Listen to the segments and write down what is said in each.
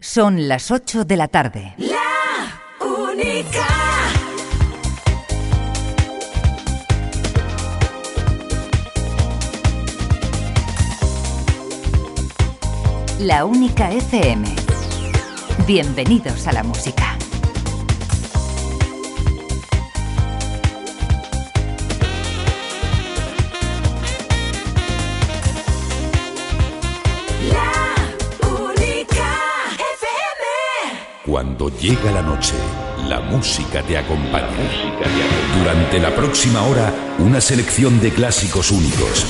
Son las 8 de la tarde. La única. La única FM. Bienvenidos a la música. Cuando llega la noche, la música te acompaña. Durante la próxima hora, una selección de clásicos únicos.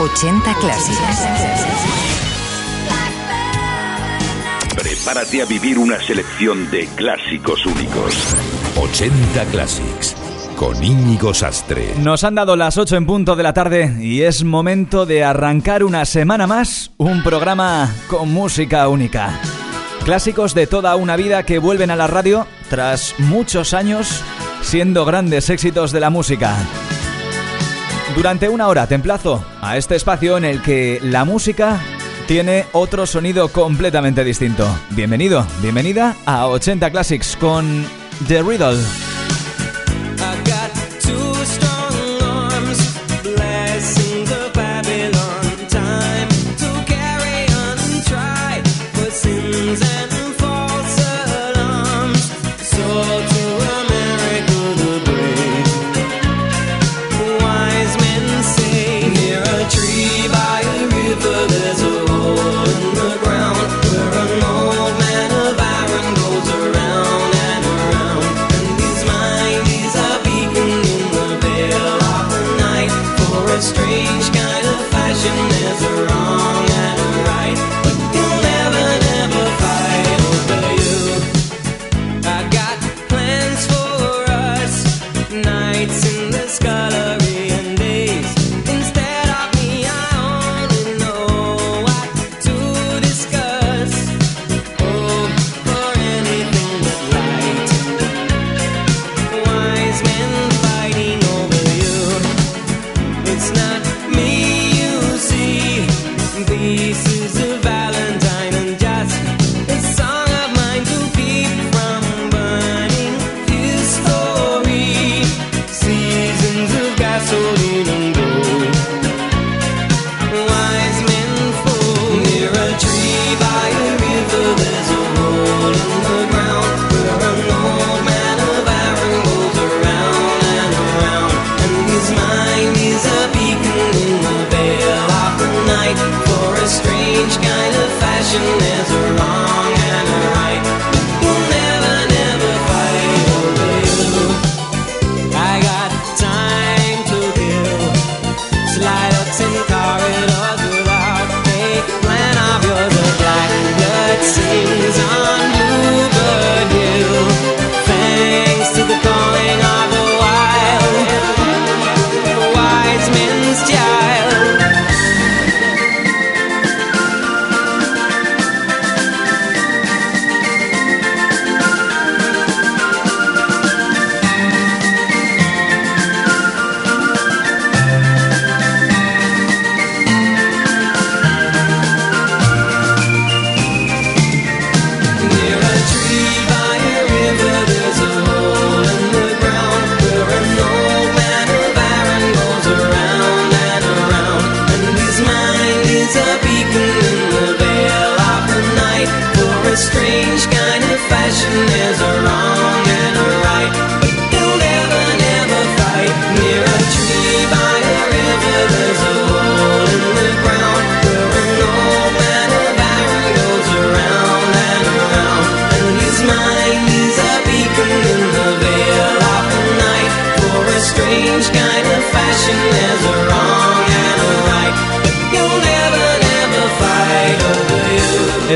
80 clásicos. Prepárate a vivir una selección de clásicos únicos. 80 Classics. Con Íñigo Sastre. Nos han dado las 8 en punto de la tarde y es momento de arrancar una semana más un programa con música única. Clásicos de toda una vida que vuelven a la radio tras muchos años siendo grandes éxitos de la música. Durante una hora te emplazo a este espacio en el que la música tiene otro sonido completamente distinto. Bienvenido, bienvenida a 80 Classics con The Riddle.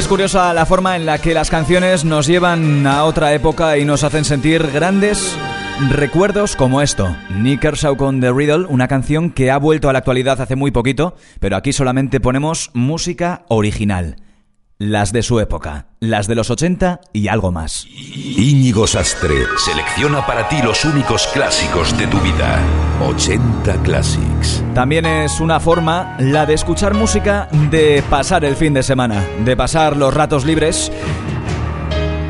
Es curiosa la forma en la que las canciones nos llevan a otra época y nos hacen sentir grandes recuerdos como esto. Nick con The Riddle, una canción que ha vuelto a la actualidad hace muy poquito, pero aquí solamente ponemos música original. Las de su época, las de los 80 y algo más. Íñigo Sastre selecciona para ti los únicos clásicos de tu vida. 80 Classics. También es una forma la de escuchar música de pasar el fin de semana, de pasar los ratos libres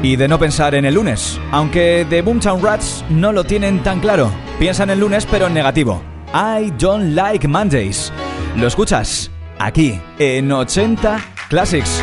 y de no pensar en el lunes, aunque de Boomtown Rats no lo tienen tan claro. Piensan en lunes pero en negativo. I don't like Mondays. ¿Lo escuchas? Aquí, en 80 Classics.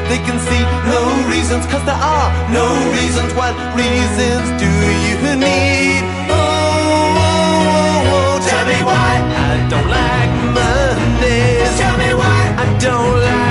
They can see no reasons, cause there are no reasons. What reasons do you need? Oh, oh, oh, oh, tell me why I don't like Mondays. Tell me why I don't like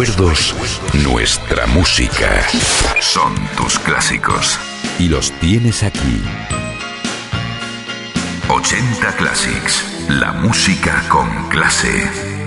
Recuerdos, nuestra música. Son tus clásicos. Y los tienes aquí. 80 Classics. La música con clase.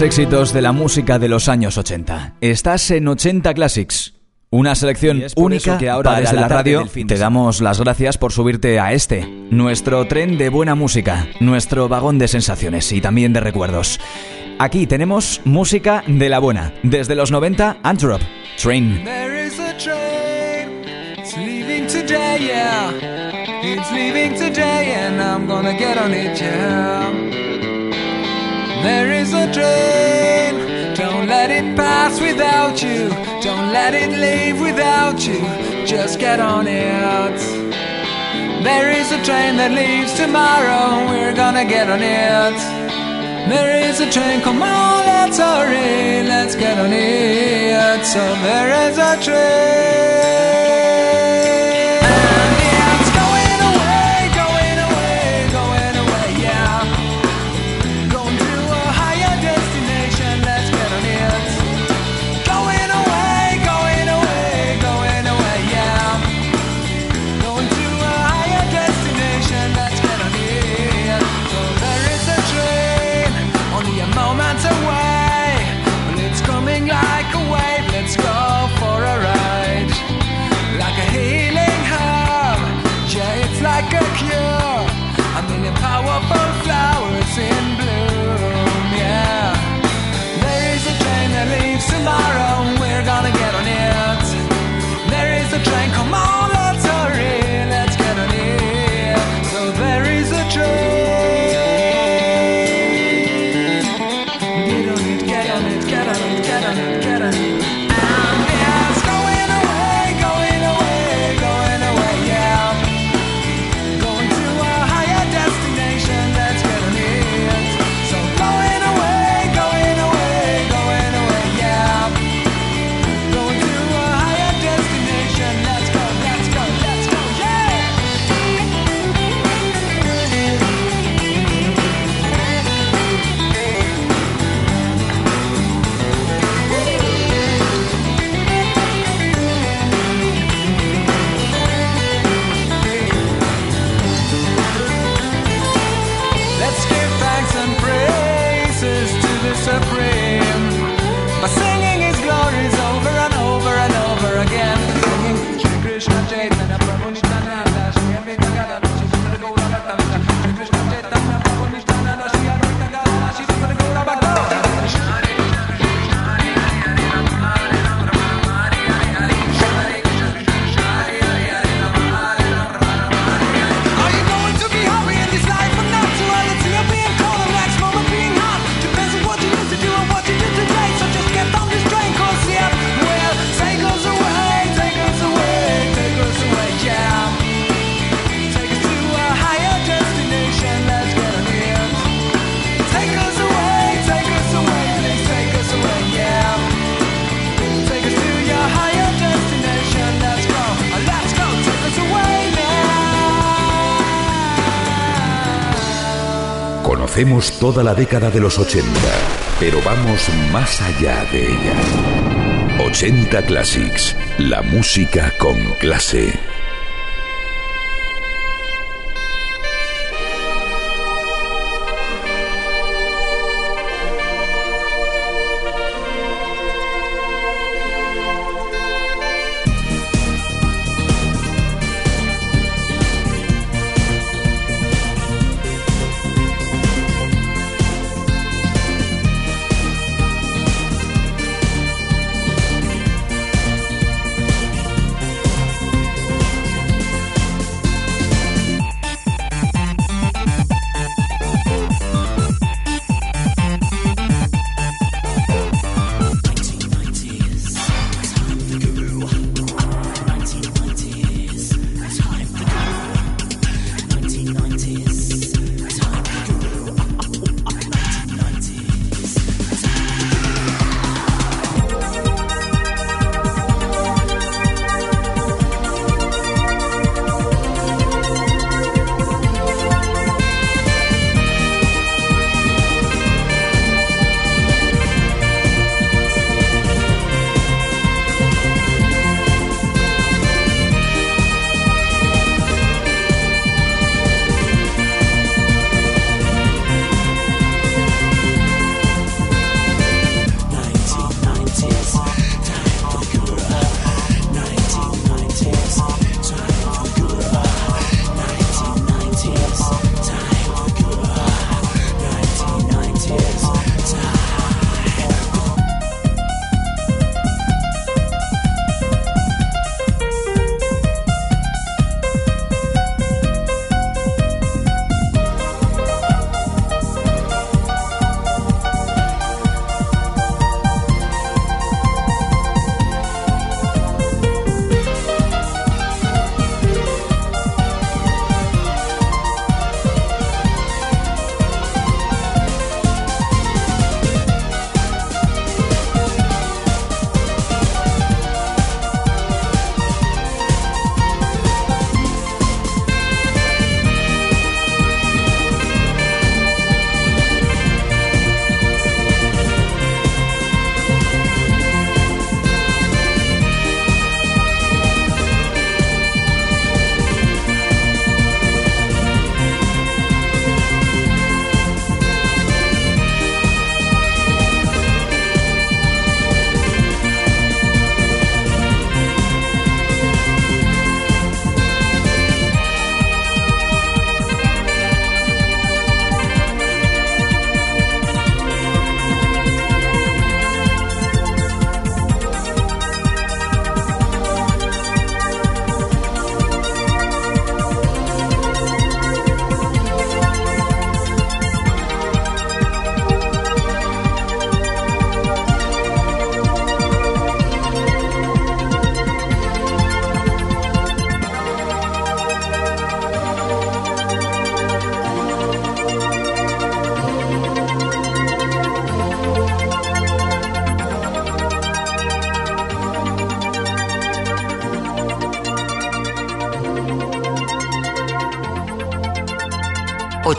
Grandes éxitos de la música de los años 80. Estás en 80 Classics. Una selección única que ahora para desde la la radio te damos las gracias por subirte a este, nuestro tren de buena música, nuestro vagón de sensaciones y también de recuerdos. Aquí tenemos música de la buena, desde los 90, Antwerp, Train. There is a train. It's leaving today, yeah. It's leaving today, and I'm gonna get on it, yeah. There is a train. Don't let it pass without you. Don't let it leave without you. Just get on it. There is a train that leaves tomorrow. We're gonna get on it. There is a train, come on, let's hurry, let's get on it. So there is a train. Conocemos toda la década de los 80, pero vamos más allá de ella. 80 Classics, la música con clase.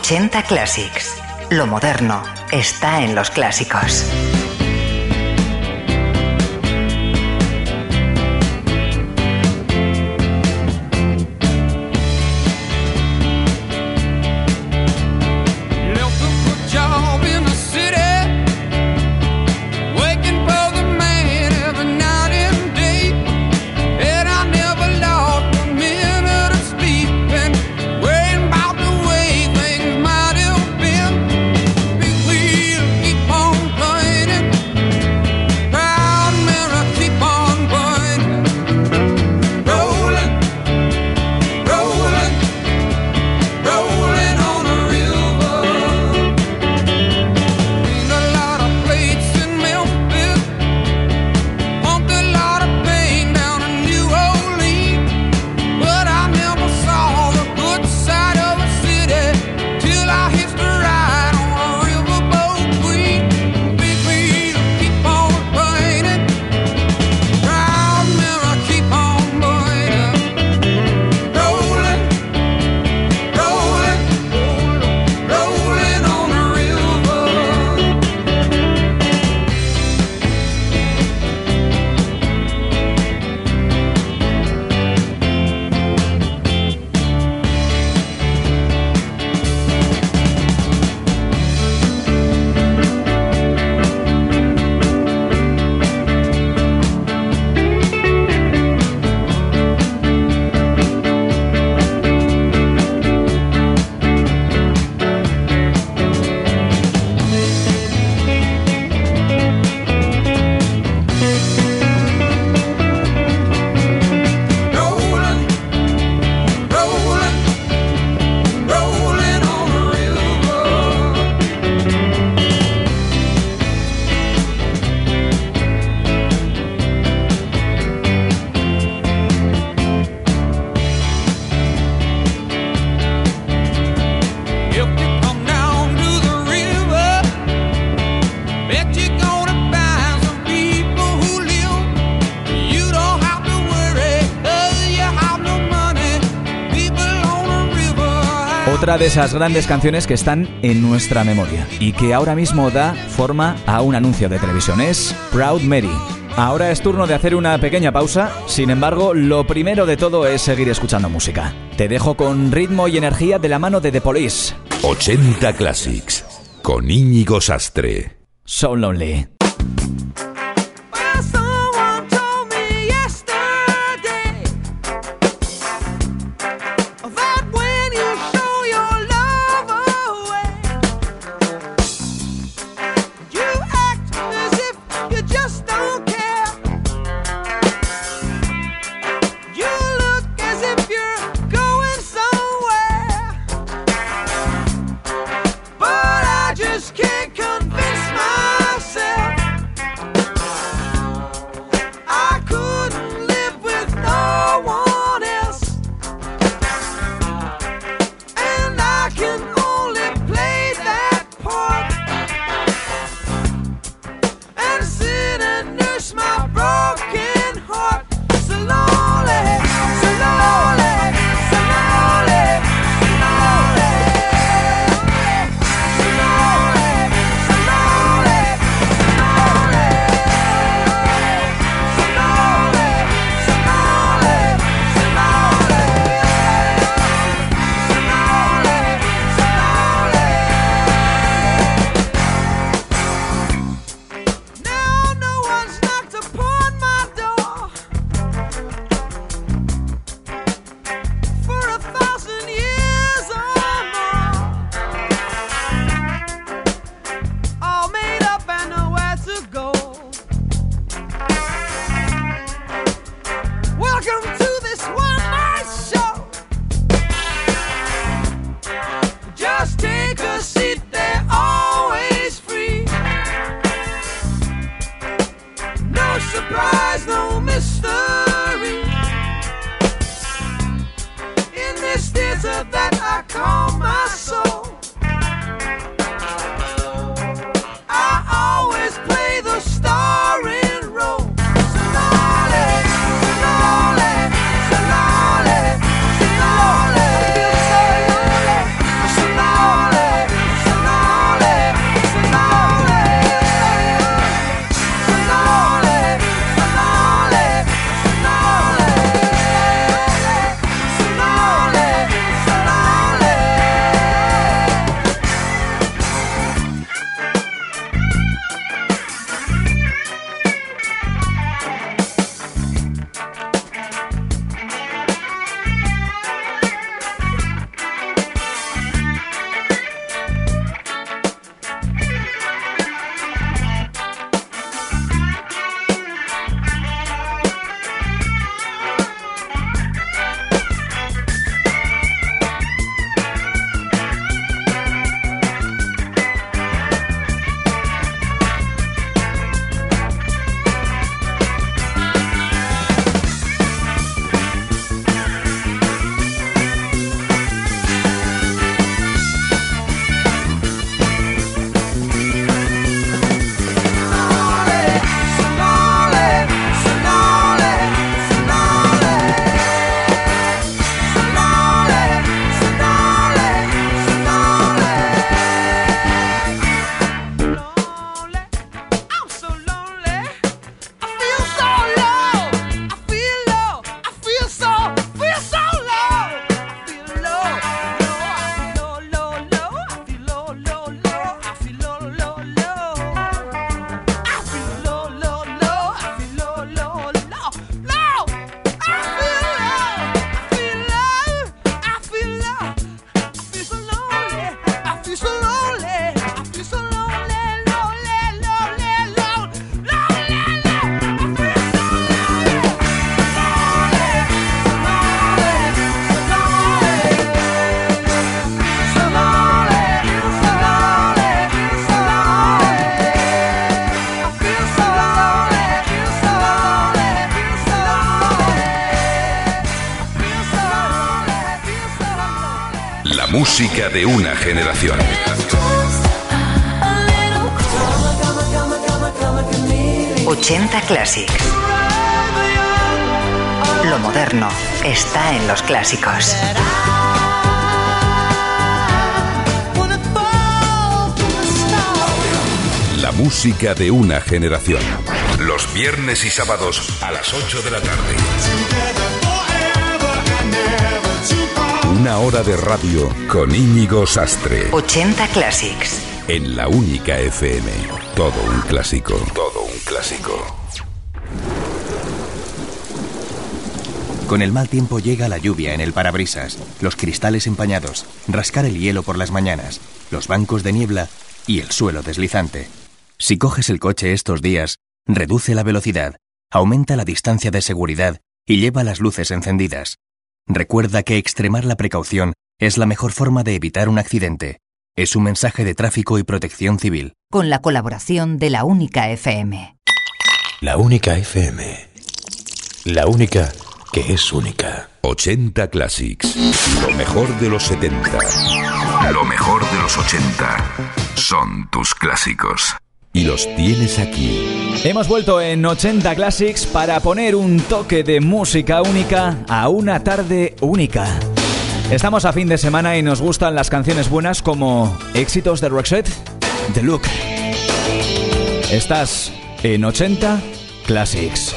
...80 Classics. Lo moderno está en los clásicos. De esas grandes canciones que están en nuestra memoria y que ahora mismo da forma a un anuncio de televisión es Proud Mary. Ahora es turno de hacer una pequeña pausa, sin embargo, lo primero de todo es seguir escuchando música. Te dejo con ritmo y energía de la mano de The Police. 80 Classics con Íñigo Sastre. So Lonely. de una generación. ...80 Classics. Lo moderno está en los clásicos. La música de una generación. Los viernes y sábados a las 8 de la tarde. Una hora de radio con Íñigo Sastre. 80 Classics. En la única FM. Todo un clásico. Todo un clásico. Con el mal tiempo llega la lluvia en el parabrisas, los cristales empañados, rascar el hielo por las mañanas, los bancos de niebla y el suelo deslizante. Si coges el coche estos días, reduce la velocidad, aumenta la distancia de seguridad y lleva las luces encendidas. Recuerda que extremar la precaución es la mejor forma de evitar un accidente. Es un mensaje de tráfico y protección civil. Con la colaboración de la Única FM. La única FM. La única que es única. 80 Classics. Lo mejor de los 70. Lo mejor de los 80. Son tus clásicos. Y los tienes aquí. Hemos vuelto en 80 Classics para poner un toque de música única a una tarde única. Estamos a fin de semana y nos gustan las canciones buenas como éxitos de Roxette, The Look. Estás en 80 Classics.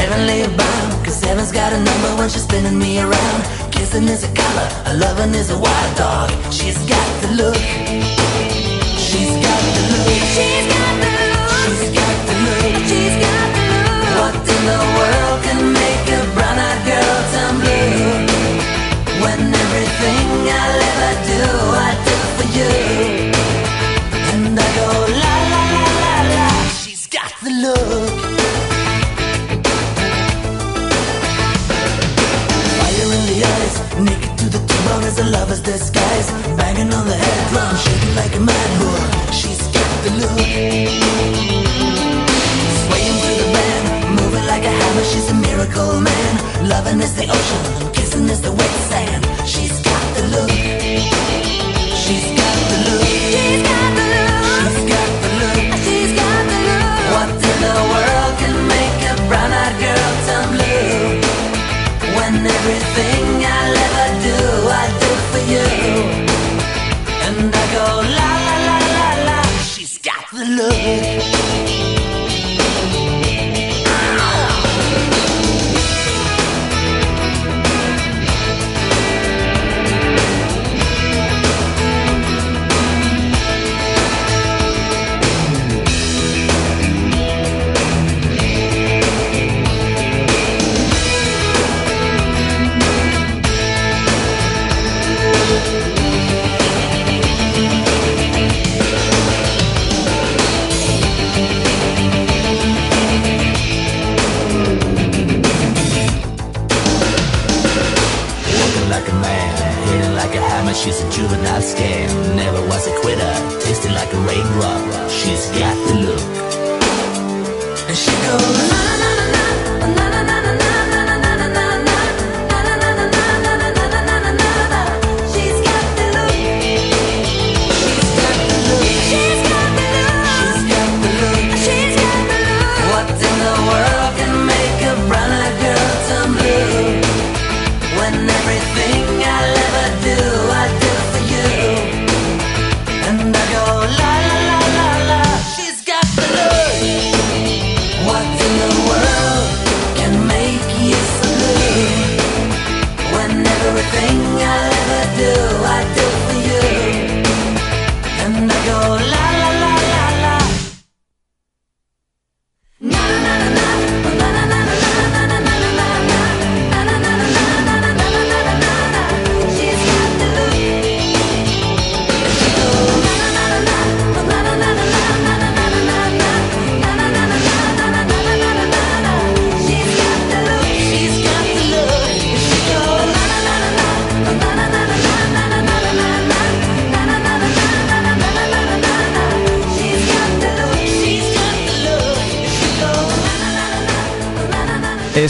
Heavenly bound, cause heaven's got a number when she's spinning me around. Kissing is a color, a loving is a wild dog. She's got the look. She's got the look. She's got the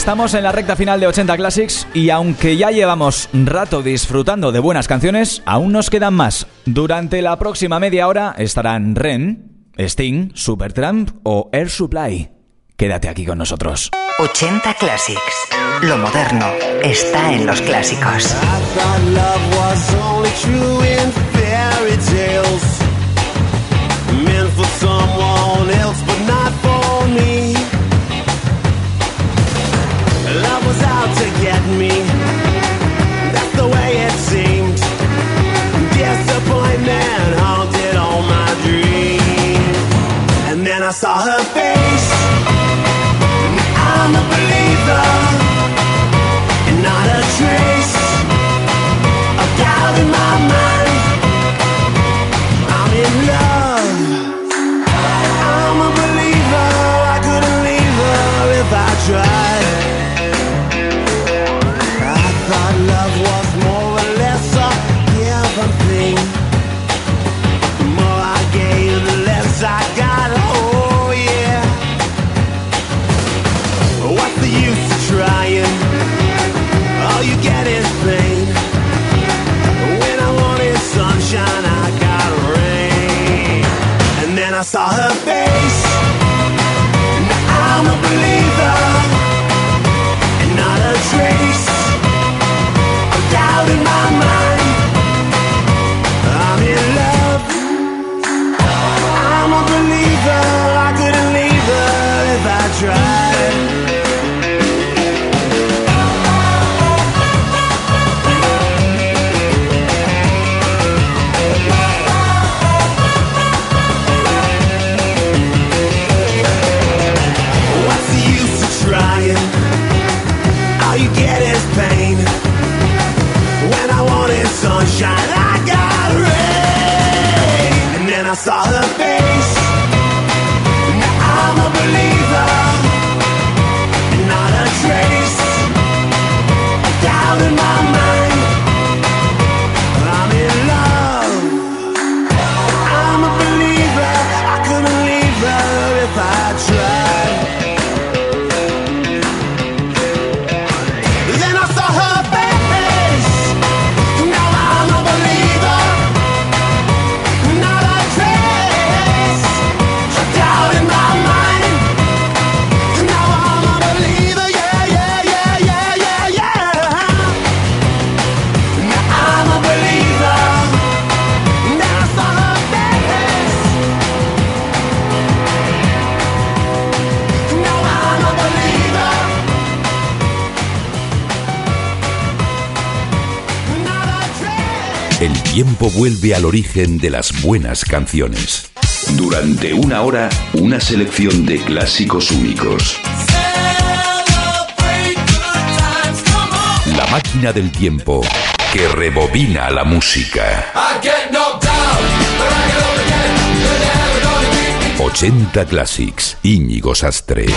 Estamos en la recta final de 80 Classics y aunque ya llevamos rato disfrutando de buenas canciones, aún nos quedan más. Durante la próxima media hora estarán Ren, Sting, Supertramp o Air Supply. Quédate aquí con nosotros. 80 Classics. Lo moderno está en los clásicos. tiempo vuelve al origen de las buenas canciones. Durante una hora, una selección de clásicos únicos. La máquina del tiempo que rebobina la música. 80 Classics, Íñigo Sastre.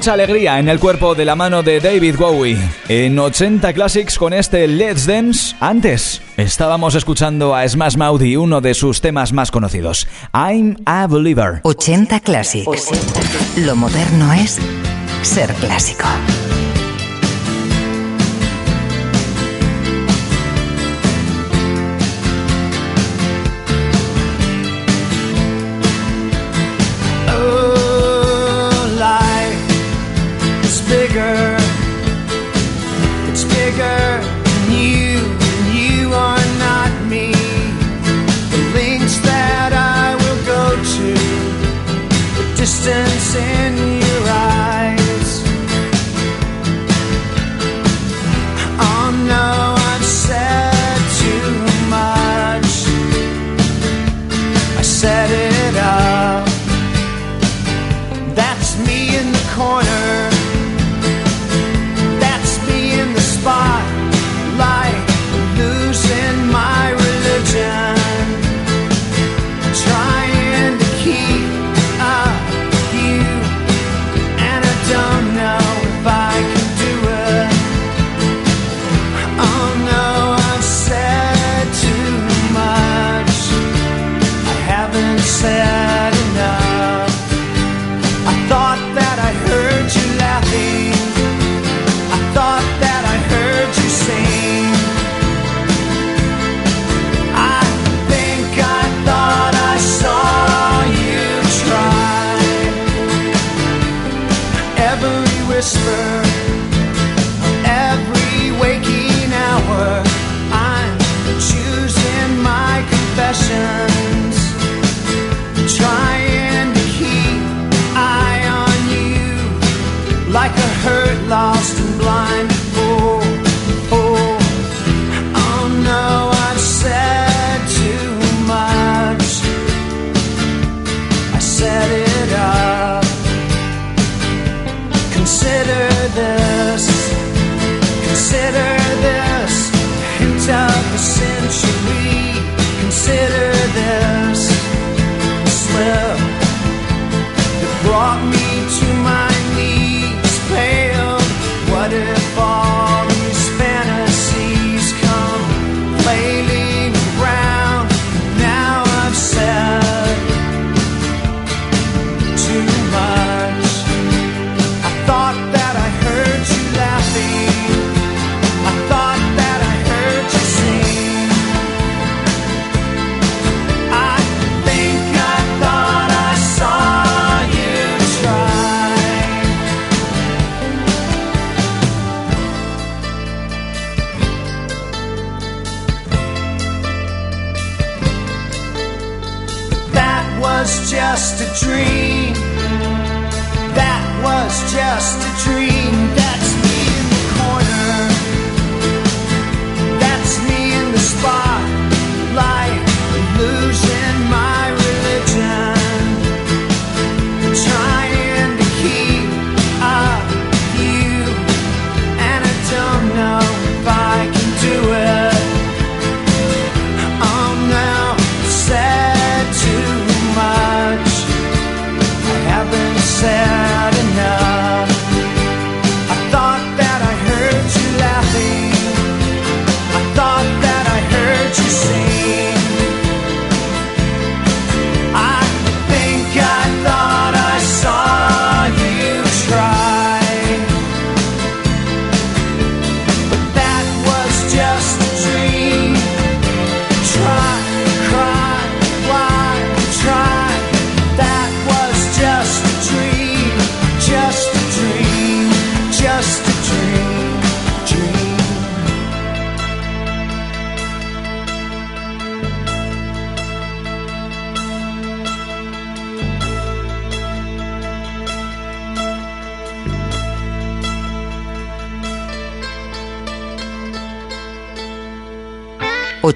mucha alegría en el cuerpo de la mano de David Bowie. En 80 Classics con este Let's Dance, antes estábamos escuchando a Smash Mouth y uno de sus temas más conocidos, I'm a Believer. 80 Classics. Lo moderno es ser clásico.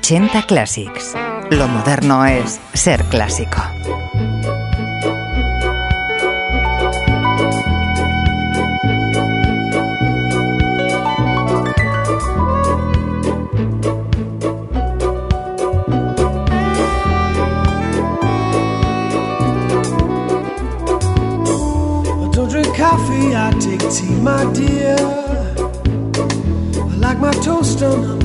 80 Classics. Lo moderno es ser clásico. I take tea, my dear. I like my toast on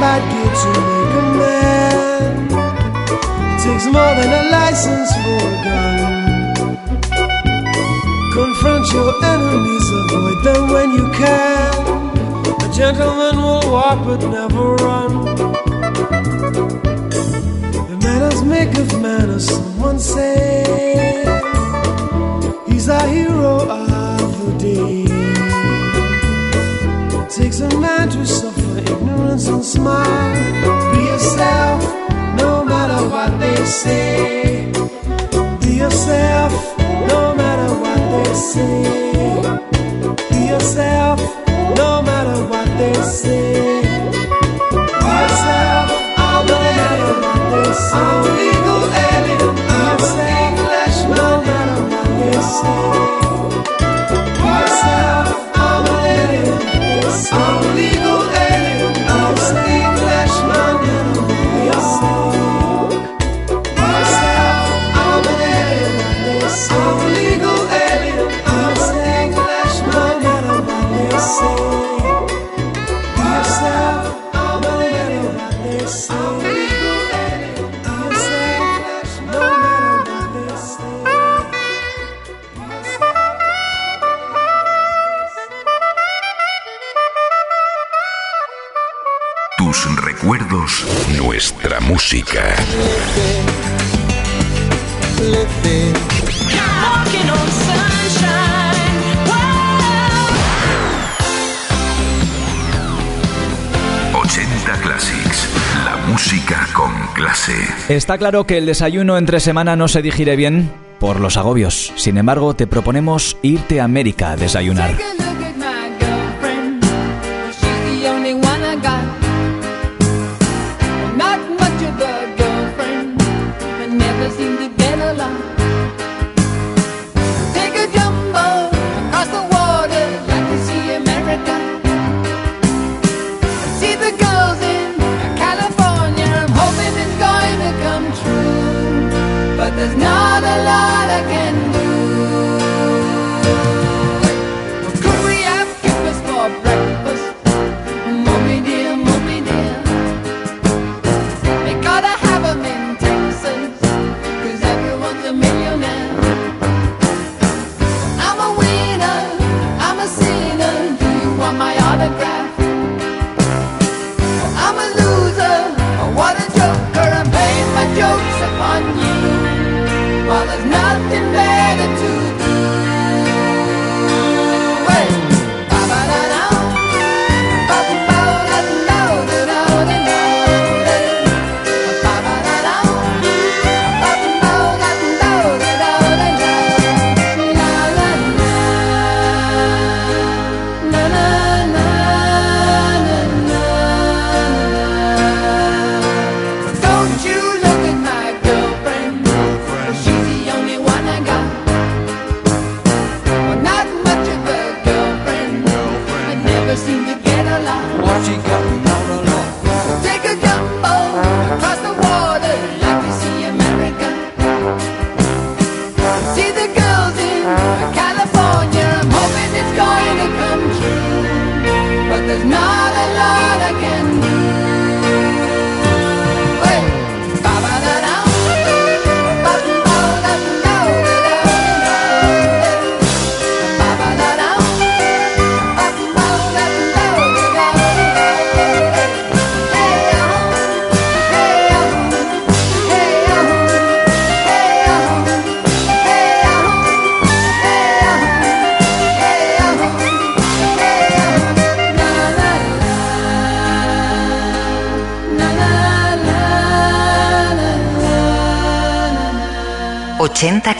bad to make a man. It takes more than a license for a gun. Confront your enemies, avoid them when you can. A gentleman will walk but never run. The manners make of manners, someone says. He's our hero of the day. It takes a man to ignorance and smile. Be yourself, no matter what they say. Be yourself, no matter what they say. Be yourself, no matter what they say. I'm no matter. I'm legal alien, I'm English, no matter what they say. I'm an alien, I'm legal alien. nuestra música. Classics, la música con clase. Está claro que el desayuno entre semana no se digiere bien por los agobios. Sin embargo, te proponemos irte a América a desayunar.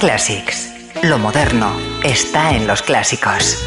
Classics. Lo moderno está en los clásicos.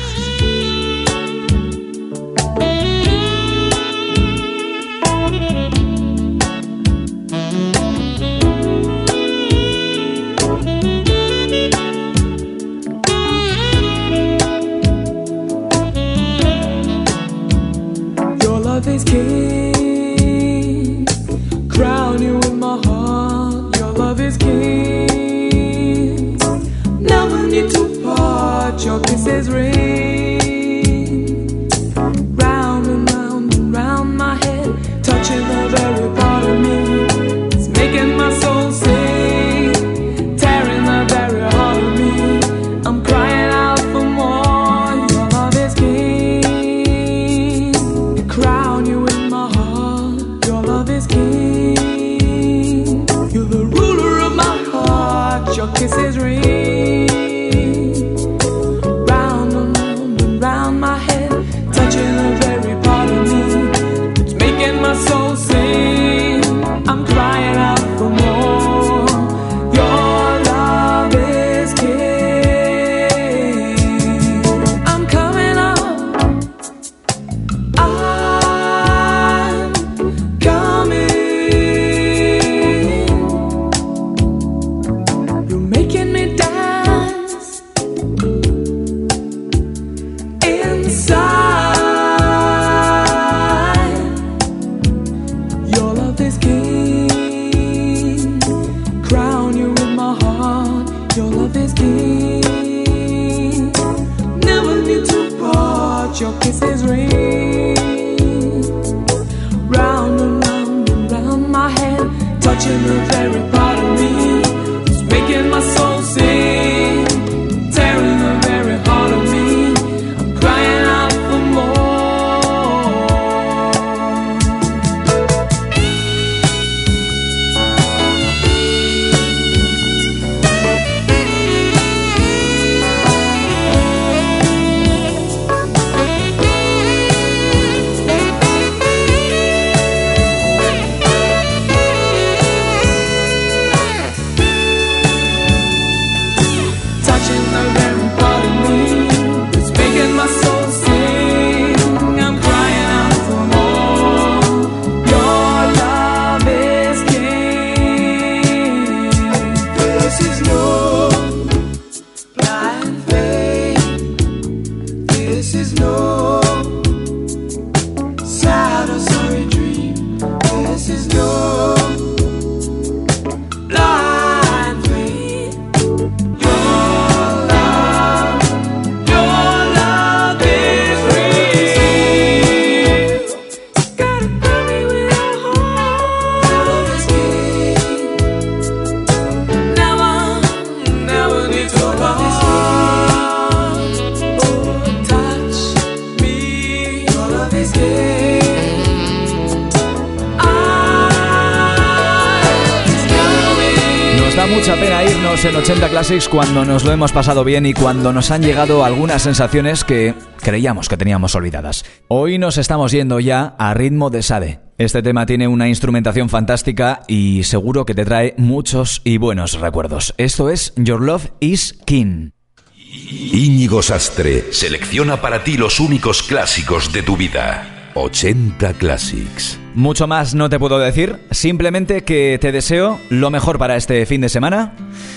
Cuando nos lo hemos pasado bien y cuando nos han llegado algunas sensaciones que creíamos que teníamos olvidadas. Hoy nos estamos yendo ya a ritmo de Sade. Este tema tiene una instrumentación fantástica y seguro que te trae muchos y buenos recuerdos. Esto es Your Love is King. Íñigo Sastre selecciona para ti los únicos clásicos de tu vida. 80 Classics. Mucho más no te puedo decir, simplemente que te deseo lo mejor para este fin de semana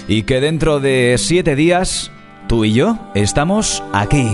y que dentro de siete días tú y yo estamos aquí.